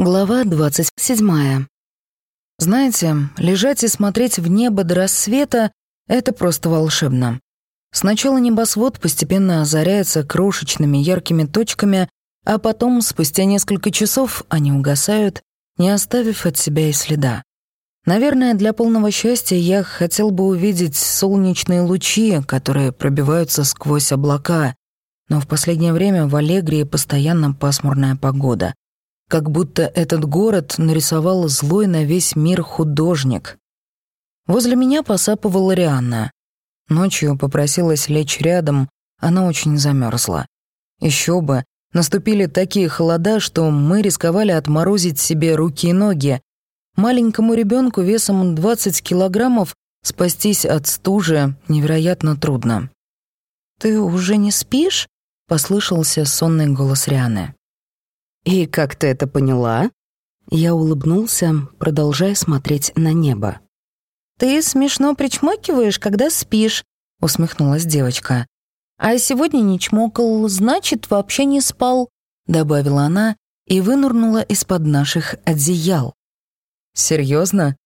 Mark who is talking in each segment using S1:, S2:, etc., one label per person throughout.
S1: Глава 27. Знаете, лежать и смотреть в небо до рассвета — это просто волшебно. Сначала небосвод постепенно озаряется крошечными яркими точками, а потом, спустя несколько часов, они угасают, не оставив от себя и следа. Наверное, для полного счастья я хотел бы увидеть солнечные лучи, которые пробиваются сквозь облака, но в последнее время в Аллегрии постоянно пасмурная погода — как будто этот город нарисовал злой на весь мир художник. Возле меня посапывала Рианна. Ночью попросилась лечь рядом, она очень замерзла. Еще бы, наступили такие холода, что мы рисковали отморозить себе руки и ноги. Маленькому ребенку весом 20 килограммов спастись от стужи невероятно трудно. «Ты уже не спишь?» — послышался сонный голос Рианы.
S2: «И как ты это поняла?» Я улыбнулся, продолжая смотреть на небо.
S1: «Ты смешно причмокиваешь, когда спишь», — усмехнулась девочка. «А сегодня не чмокал, значит, вообще не спал», — добавила она и вынурнула из-под наших одеял. «Серьезно?»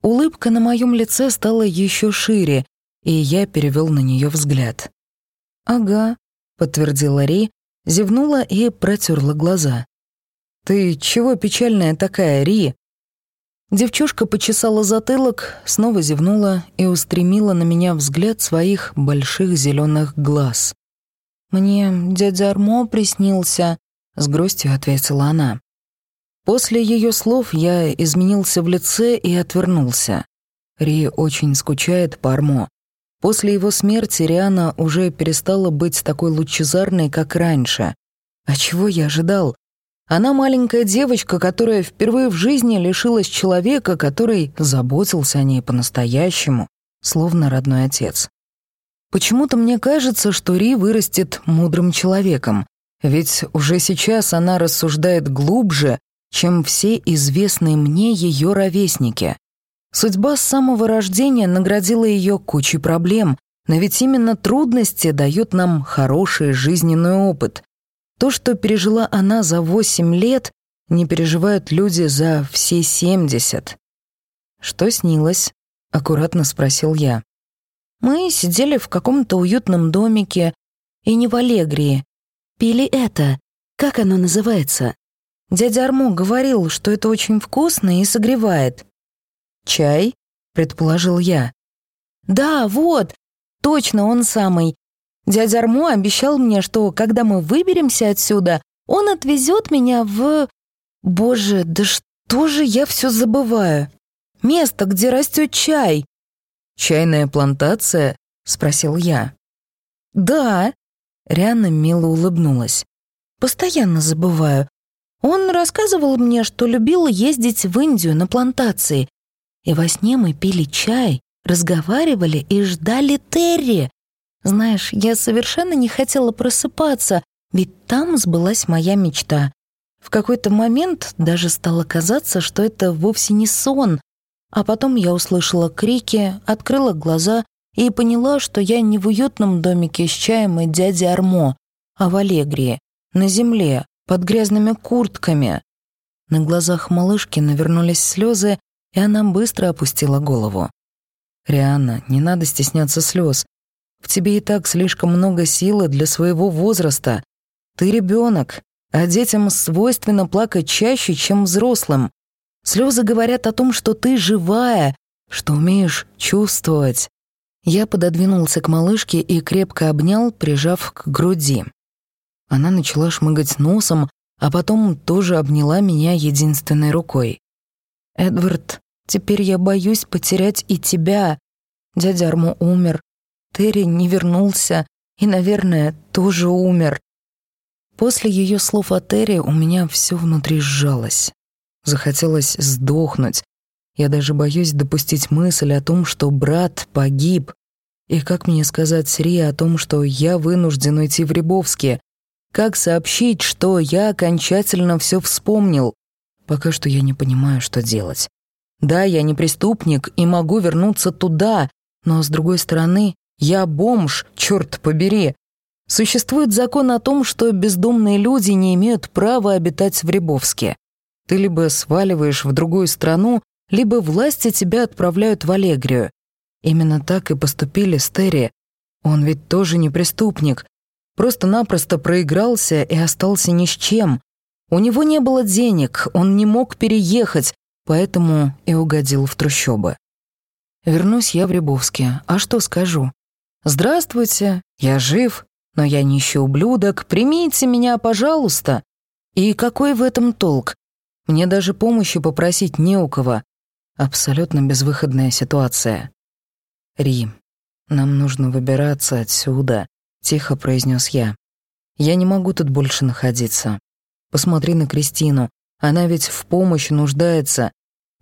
S1: Улыбка на моем лице стала еще шире, и я перевел на нее взгляд. «Ага», — подтвердила Ри, зевнула и протерла глаза. «Ты чего печальная такая, Ри?» Девчушка почесала затылок, снова зевнула и устремила на меня взгляд своих больших зеленых глаз. «Мне дядя Армо приснился», — с грустью ответила она. После ее слов я изменился в лице и отвернулся. Ри очень скучает по Армо. После его смерти Риана уже перестала быть такой лучезарной, как раньше. А чего я ожидал? Она маленькая девочка, которая впервые в жизни лишилась человека, который заботился о ней по-настоящему, словно родной отец. Почему-то мне кажется, что Ри вырастет мудрым человеком, ведь уже сейчас она рассуждает глубже, чем все известные мне ее ровесники. Судьба с самого рождения наградила ее кучей проблем, но ведь именно трудности дают нам хороший жизненный опыт, то, что пережила она за восемь лет, не переживают люди за все семьдесят. «Что снилось?» — аккуратно спросил я. «Мы сидели в каком-то уютном домике, и не в Аллегрии. Пили это. Как оно называется? Дядя Армо говорил, что это очень вкусно и согревает». «Чай?» — предположил я. «Да, вот, точно он самый. Дядя Армо обещал мне, что когда мы выберемся отсюда, он отвезет меня в... Боже, да что же я все забываю? Место, где растет чай. «Чайная плантация?» — спросил я. «Да», — Риана мило улыбнулась. «Постоянно забываю. Он рассказывал мне, что любил ездить в Индию на плантации. И во сне мы пили чай, разговаривали и ждали Терри. Знаешь, я совершенно не хотела просыпаться, ведь там сбылась моя мечта. В какой-то момент даже стало казаться, что это вовсе не сон, а потом я услышала крики, открыла глаза и поняла, что я не в уютном домике с чаем и дядей Армо, а в Аллегрии, на земле, под грязными куртками. На глазах малышки навернулись слезы, и она быстро опустила голову. «Рианна, не надо стесняться слез. В тебе и так слишком много силы для своего возраста. Ты ребенок, а детям свойственно плакать чаще, чем взрослым. Слезы говорят о том, что ты живая, что умеешь чувствовать. Я пододвинулся к малышке и крепко обнял, прижав к груди. Она начала шмыгать носом, а потом тоже обняла меня единственной рукой. «Эдвард, теперь я боюсь потерять и тебя. Дядя Армо умер, Терри не вернулся и, наверное, тоже умер. После ее слов о Терри у меня все внутри сжалось. Захотелось сдохнуть. Я даже боюсь допустить мысль о том, что брат погиб. И как мне сказать Сри о том, что я вынужден уйти в Рябовске? Как сообщить, что я окончательно все вспомнил? Пока что я не понимаю, что делать. Да, я не преступник и могу вернуться туда, но, с другой стороны, я бомж, черт побери. Существует закон о том, что бездомные люди не имеют права обитать в Рябовске. Ты либо сваливаешь в другую страну, либо власти тебя отправляют в Аллегрию. Именно так и поступили с Терри. Он ведь тоже не преступник. Просто-напросто проигрался и остался ни с чем. У него не было денег, он не мог переехать, поэтому и угодил в трущобы. Вернусь я в Рябовске, а что скажу? «Здравствуйте, я жив, но я нищий ублюдок, примите меня, пожалуйста». И какой в этом толк? Мне даже помощи попросить не у кого. Абсолютно безвыходная ситуация. «Ри, нам нужно выбираться отсюда», — тихо произнес я. «Я не могу тут больше находиться. Посмотри на Кристину, она ведь в помощи нуждается.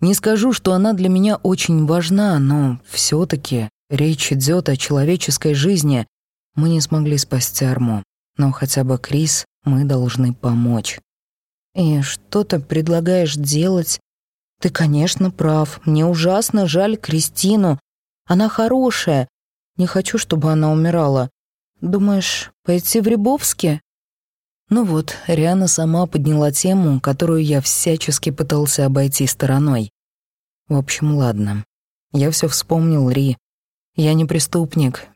S1: Не скажу, что она для меня очень важна, но все таки речь идет о человеческой жизни. Мы не смогли спасти Арму, но хотя бы Крис мы должны помочь. И что ты предлагаешь делать? Ты, конечно, прав. Мне ужасно жаль Кристину. Она хорошая. Не хочу, чтобы она умирала. Думаешь, пойти в Рябовске? Ну вот, Риана сама подняла тему, которую я всячески пытался обойти стороной. В общем, ладно. Я все вспомнил, Ри. Я не преступник.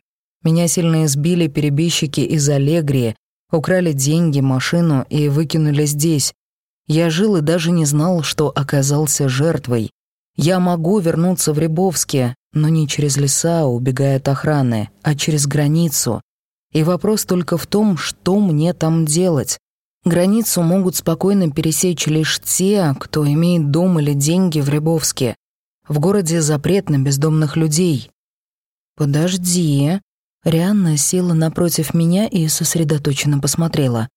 S1: Меня сильно избили перебежчики из Аллегрии, украли деньги, машину и выкинули здесь. Я жил и даже не знал, что оказался жертвой. Я могу вернуться в Рябовске, но не через леса, убегая от охраны, а через границу. И вопрос только в том, что мне там делать. Границу могут спокойно пересечь лишь те, кто имеет дом или деньги в Рябовске. В городе запрет на бездомных людей. «Подожди». Рианна села напротив меня и сосредоточенно посмотрела.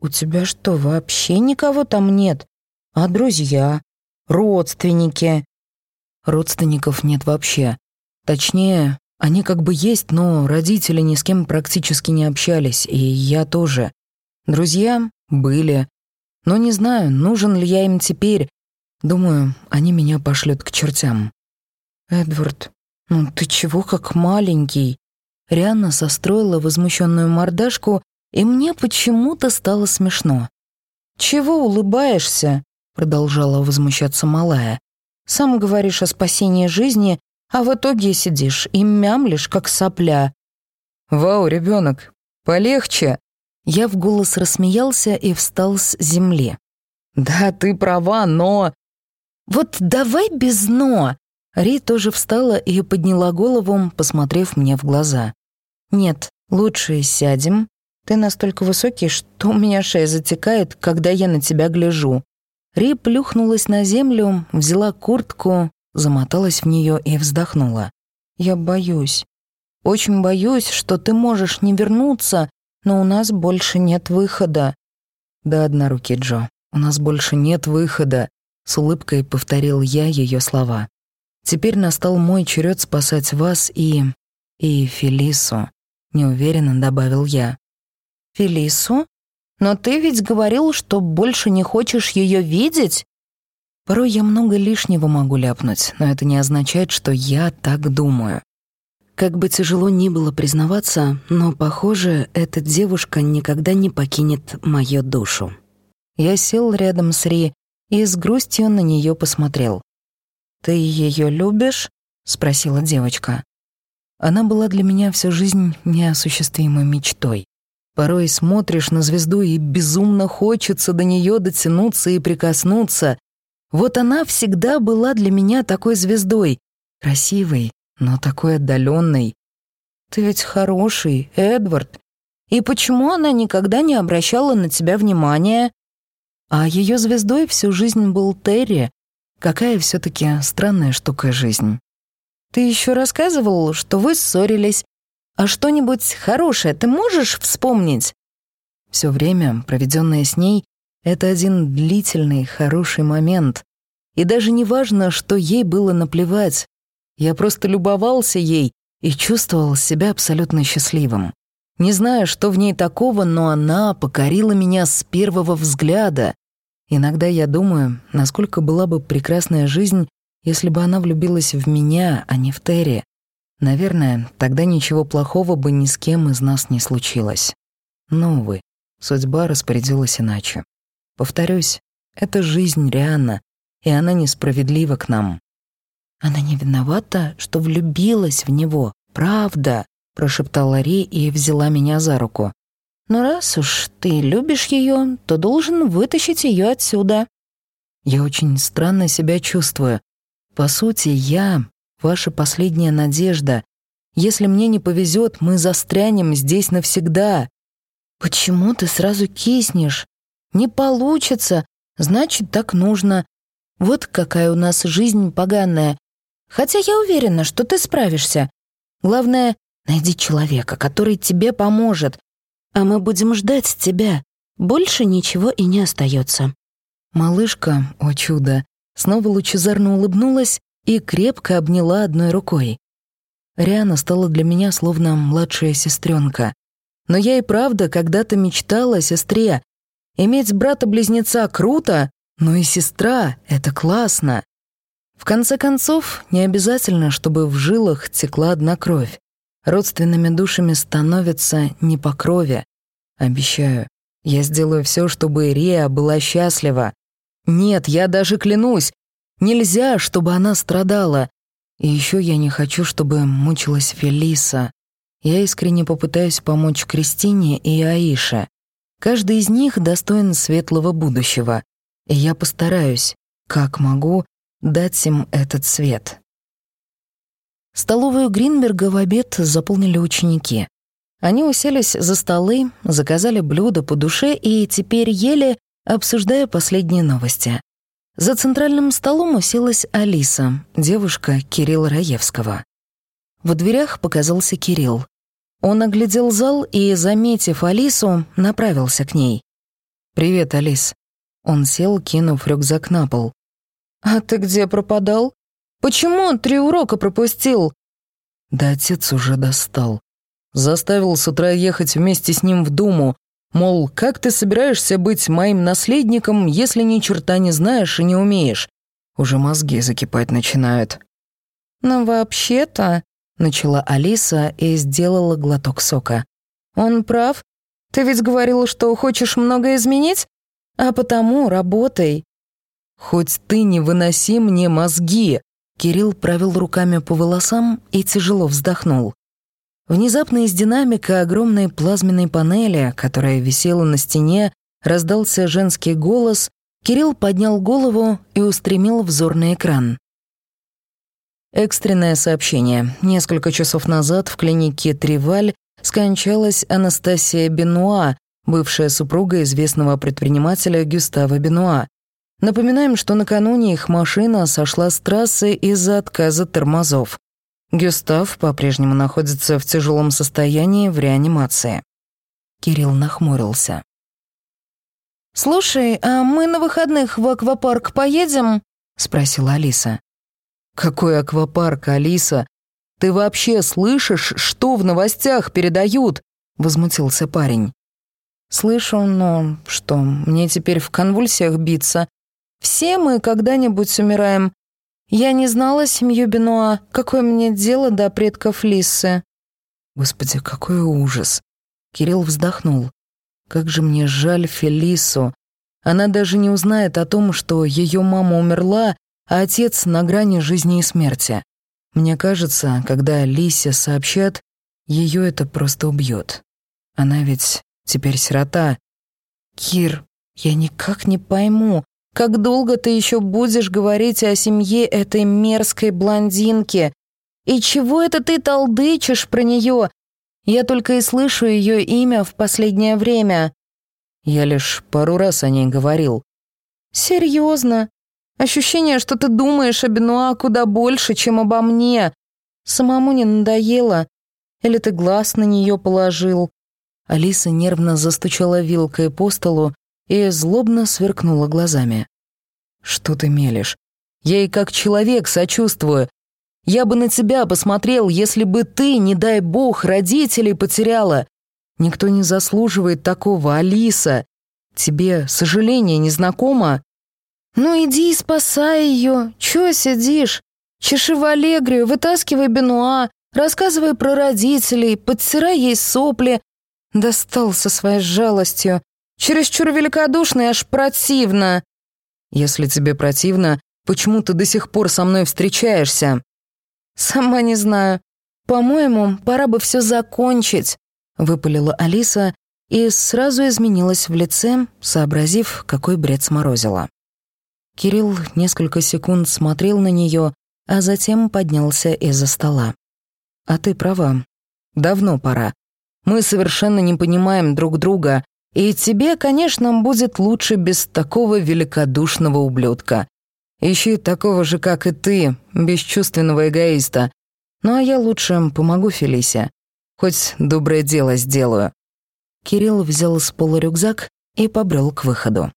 S1: «У тебя что, вообще никого там нет? А друзья? Родственники?» Родственников нет вообще. Точнее, они как бы есть, но родители ни с кем практически не общались, и я тоже. Друзья были. Но не знаю, нужен ли я им теперь. Думаю, они меня пошлют к чертям. «Эдвард, ну ты чего как маленький?» Рианна состроила возмущенную мордашку, и мне почему-то стало смешно. «Чего улыбаешься?» — продолжала возмущаться малая. «Сам говоришь о спасении жизни, а в итоге сидишь и мямлишь, как сопля».
S3: «Вау, ребенок, полегче!»
S1: Я в голос рассмеялся и встал с земли.
S3: «Да, ты права, но...»
S1: «Вот давай без «но». Ри тоже встала и подняла голову, посмотрев мне в глаза. «Нет, лучше сядем. Ты настолько высокий, что у меня шея затекает, когда я на тебя гляжу». Ри плюхнулась на землю, взяла куртку, замоталась в нее и вздохнула. «Я боюсь. Очень боюсь, что ты можешь не вернуться, но у нас больше нет выхода».
S3: «Да, однорукий Джо, у нас больше нет выхода», — с улыбкой повторил я ее слова. «Теперь настал мой черед спасать вас и... и Фелису», — неуверенно добавил я.
S1: «Фелису? Но ты ведь говорил, что больше не хочешь ее видеть?»
S3: Порой я много лишнего могу ляпнуть, но это не означает, что я так думаю. Как бы тяжело ни было признаваться, но, похоже, эта девушка никогда не покинет мою душу.
S1: Я сел рядом с Ри и с грустью на нее посмотрел. «Ты ее любишь?» — спросила девочка.
S3: Она была для меня всю жизнь неосуществимой мечтой. Порой смотришь на звезду и безумно хочется до нее дотянуться и прикоснуться, вот она всегда была для меня такой звездой, красивой, но такой отдаленной.
S1: Ты ведь хороший, Эдвард. И почему она никогда не обращала на тебя внимания?
S3: А ее звездой всю жизнь был Терри. Какая все таки странная штука жизнь.
S1: Ты еще рассказывал, что вы ссорились. А что-нибудь хорошее ты можешь вспомнить?
S3: Все время, проведенное с ней, это один длительный, хороший момент. И даже не важно, что ей было наплевать. Я просто любовался ей и чувствовал себя абсолютно счастливым. Не знаю, что в ней такого, но она покорила меня с первого взгляда. Иногда я думаю, насколько была бы прекрасная жизнь, если бы она влюбилась в меня, а не в Терри. Наверное, тогда ничего плохого бы ни с кем из нас не случилось. Но, увы, судьба распорядилась иначе. Повторюсь, Это жизнь Риана, и она несправедлива к нам».
S1: «Она не виновата, что влюбилась в него, правда», прошептала Ри и взяла меня за руку. «Но раз уж ты любишь ее, то должен вытащить ее отсюда».
S3: Я очень странно себя чувствую. По сути, я — ваша последняя надежда. Если мне не повезет, мы застрянем здесь навсегда.
S1: Почему ты сразу киснешь? Не получится, значит, так нужно. Вот какая у нас жизнь поганая. Хотя я уверена, что ты справишься. Главное, найди человека, который тебе поможет. А мы будем ждать тебя. Больше ничего и не остается.
S3: Малышка, о чудо, снова лучезарно улыбнулась и крепко обняла одной рукой. Риана стала для меня словно младшая сестренка. Но я и правда когда-то мечтала о сестре. Иметь брата-близнеца круто, но и сестра — это классно. В конце концов, не обязательно, чтобы в жилах текла одна кровь. Родственными душами становятся не по крови. Обещаю, я сделаю все, чтобы Ирия была счастлива. Нет, я даже клянусь, нельзя, чтобы она страдала. И еще я не хочу, чтобы мучилась Фелиса. Я искренне попытаюсь помочь Кристине и Аише. Каждый из них достоин светлого будущего. И я постараюсь, как могу, дать им этот свет. Столовую Гринберга в обед заполнили ученики. Они уселись за столы, заказали блюда по душе и теперь ели, обсуждая последние новости. За центральным столом уселась Алиса, девушка Кирилла Раевского. В дверях показался Кирилл. Он оглядел зал и, заметив Алису, направился к ней. «Привет, Алис». Он сел, кинув рюкзак на пол.
S1: «А ты где пропадал? Почему три урока пропустил?»
S3: Да отец уже достал. Заставил с утра ехать вместе с ним в Думу. Мол, как ты собираешься быть моим наследником, если ни черта не знаешь и не умеешь? Уже мозги закипать начинают.
S1: «Ну, вообще-то...» — начала Алиса и сделала глоток сока. «Он прав. Ты ведь говорил, что хочешь много изменить? А потому работай.
S3: «Хоть ты не выноси мне мозги!» Кирилл провел руками по волосам и тяжело вздохнул. Внезапно из динамика огромной плазменной панели, которая висела на стене, раздался женский голос, Кирилл поднял голову и устремил взор на экран. Экстренное сообщение. Несколько часов назад в клинике Триваль скончалась Анастасия Бенуа, бывшая супруга известного предпринимателя Гюстава Бенуа. Напоминаем, что накануне их машина сошла с трассы из-за отказа тормозов. Гюстав по-прежнему находится в тяжелом состоянии в реанимации. Кирилл нахмурился.
S1: «Слушай, а мы на выходных в аквапарк поедем?» — спросила Алиса.
S3: «Какой аквапарк, Алиса? Ты вообще слышишь, что в новостях передают?» — возмутился парень.
S1: «Слышу, но что, мне теперь в конвульсиях биться? Все мы когда-нибудь умираем. Я не знала семью Бенуа. Какое мне дело до предков Лисы?»
S3: «Господи, какой ужас!» Кирилл вздохнул. «Как же мне жаль Фелису. Она даже не узнает о том, что ее мама умерла, а отец на грани жизни и смерти. Мне кажется, когда Лисе сообщат, ее это просто убьет. Она ведь теперь сирота.
S1: Кир, я никак не пойму, как долго ты еще будешь говорить о семье этой мерзкой блондинки? И чего это ты толдычишь про нее? Я только и слышу ее имя в последнее время.
S3: Я лишь пару раз о ней говорил.
S1: Серьезно? Ощущение, что ты думаешь о Бенуа куда больше, чем обо мне. Самому не надоело? Или ты глаз на нее положил?»
S3: Алиса нервно застучала вилкой по столу и злобно сверкнула глазами. «Что ты мелешь? Я и как человек сочувствую. Я бы на тебя посмотрел, если бы ты, не дай бог, родителей потеряла. Никто не заслуживает такого, Алиса. Тебе сожаление не знакомо?»
S1: «Ну иди и спасай ее. Чего сидишь? Чеши в Аллегрию, вытаскивай Бенуа, рассказывай про родителей, подтирай ей сопли. Достал со своей жалостью. Чересчур великодушный, аж противно.
S3: Если тебе противно, почему ты до сих пор со мной встречаешься?»
S1: «Сама не знаю. По-моему, пора бы все закончить», — выпалила Алиса и сразу изменилась в лице, сообразив, какой бред сморозила.
S3: Кирилл несколько секунд смотрел на нее, а затем поднялся из-за стола. «А ты права. Давно пора. Мы совершенно не понимаем друг друга, и тебе, конечно, будет лучше без такого великодушного ублюдка. Ищи такого же, как и ты, бесчувственного эгоиста. Ну а я лучше помогу Фелисе. Хоть доброе дело сделаю». Кирилл взял с пола рюкзак и побрел к выходу.